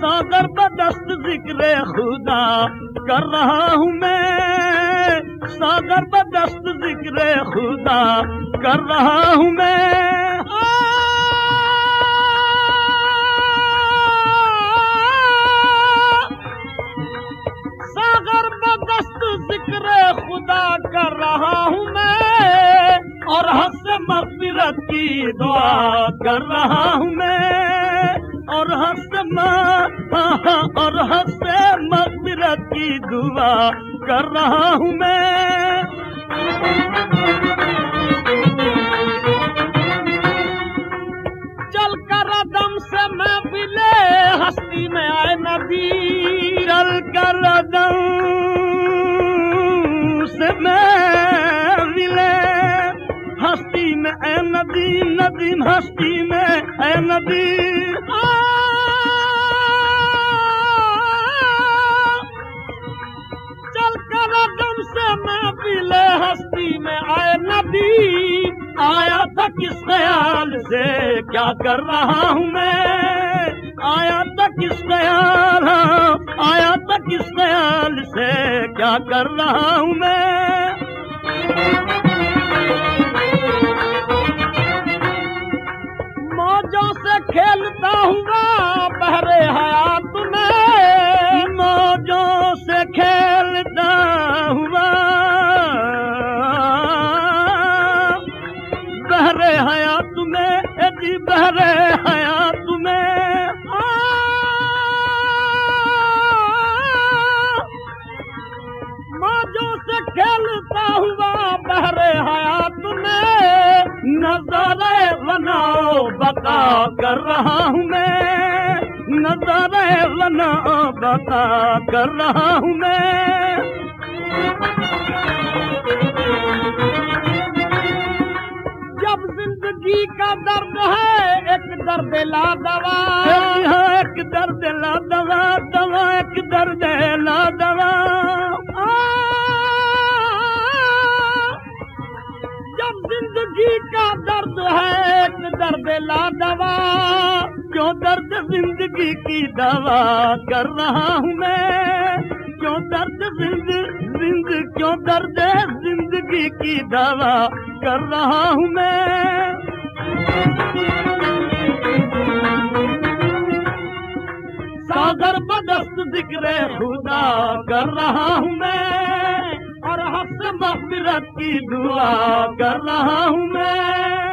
सागर बदस्त जिक्र खुदा कर रहा सागर बदस्त जिक्र खुदा कर रहा और हंस मगफिरत की दुआ कर रहा हूँ मैं। और हंस और हंस मगफिरत की दुआ कर रहा हूँ मैं। चल कर दम से मैं मिले हस्ती में आए नदी चल कर दम से मैं नदी नदी हस्ती में ए नदी। चल कर दम से मैं मिले हस्ती में आए नदी। आया था किस ख्याल से? क्या कर रहा हूँ मैं? आया था किस ख्याल? आया था किस ख्याल से? क्या कर रहा हूँ मैं बहरे हयात में जी बहरे हयात में मौजों से खेलता हुआ बहरे हयात में नजरे बनाओ बता कर हूँ नजरे बनाओ बता कर रहा हूँ मैं। जब जिंदगी का दर्द है एक दर्द ला दवा। एक दर्द ला दवा दवा एक दर्द ला दवा। जब जिंदगी का दर्द है एक दर्द ला दवा क्यों दर्द जिंदगी की दवा कर रहा हूँ मैं क्यों दर्द जिंद जिंद क्यों दर्द जिंदगी की दवा कर रहा हूँ मैं सागर बदस्त जिक्र खुदा कर रहा हूँ मैं और हफ्स मफरत की दुआ कर रहा हूँ मैं